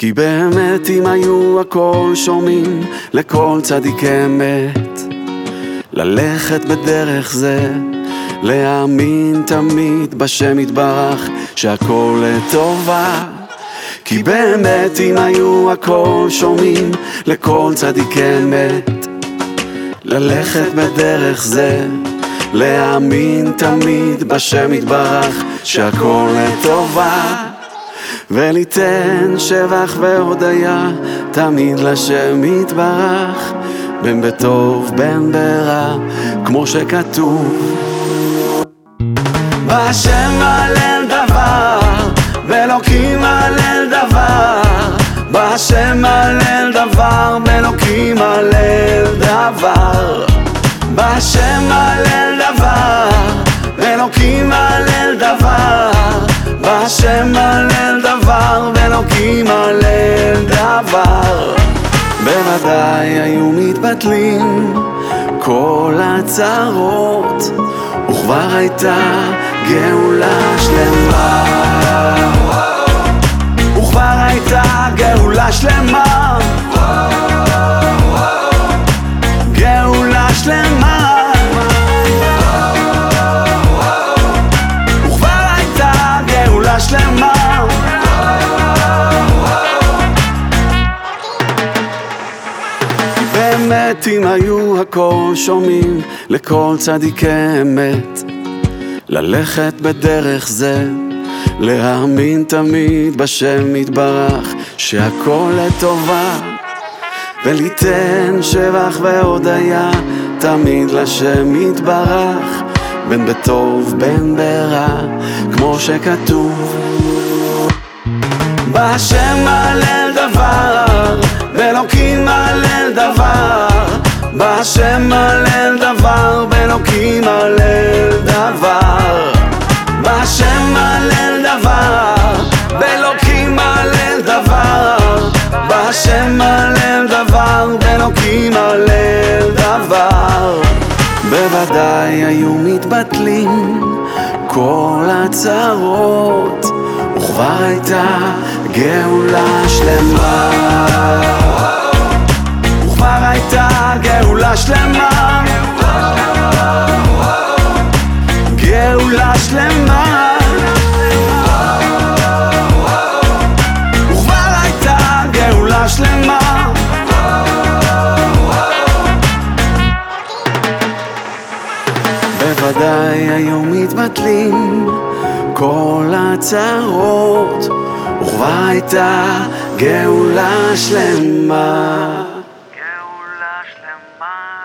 כי באמת אם היו הכל שומעים לכל צדיק אמת. ללכת בדרך זה להאמין תמיד בשם יתברך שהכל לטובה. כי באמת אם היו הכל שומעים לכל צדיק אמת. ללכת בדרך זה להאמין תמיד בשם יתברך שהכל לטובה וליתן שבח והודיה תמיד לשם יתברך בין בטוב בין ברע כמו שכתוב. בהשם הלל דבר באלוקים הלל דבר. בהשם הלל דבר באלוקים הלל דבר. בהשם הלל דבר באלוקים הלל דבר בוודאי היו מתבטלים כל הצרות וכבר הייתה גאולה שלמה באמת אם היו הכל שומעים לכל צדיקי אמת. ללכת בדרך זה להאמין תמיד בשם יתברך שהכל לטובה. וליתן שבח והודיה תמיד לשם יתברך בין בטוב בין ברע כמו שכתוב. בהשם הלל בהשם הלל דבר באלוקים הלל דבר. בהשם הלל דבר באלוקים הלל דבר. בהשם הלל דבר באלוקים הלל דבר. בוודאי היו מתבטלים כל הצרות וכבר הייתה גאולה שלמה בוודאי היו מתבטלים כל הצרות וכבר הייתה גאולה שלמה. גאולה שלמה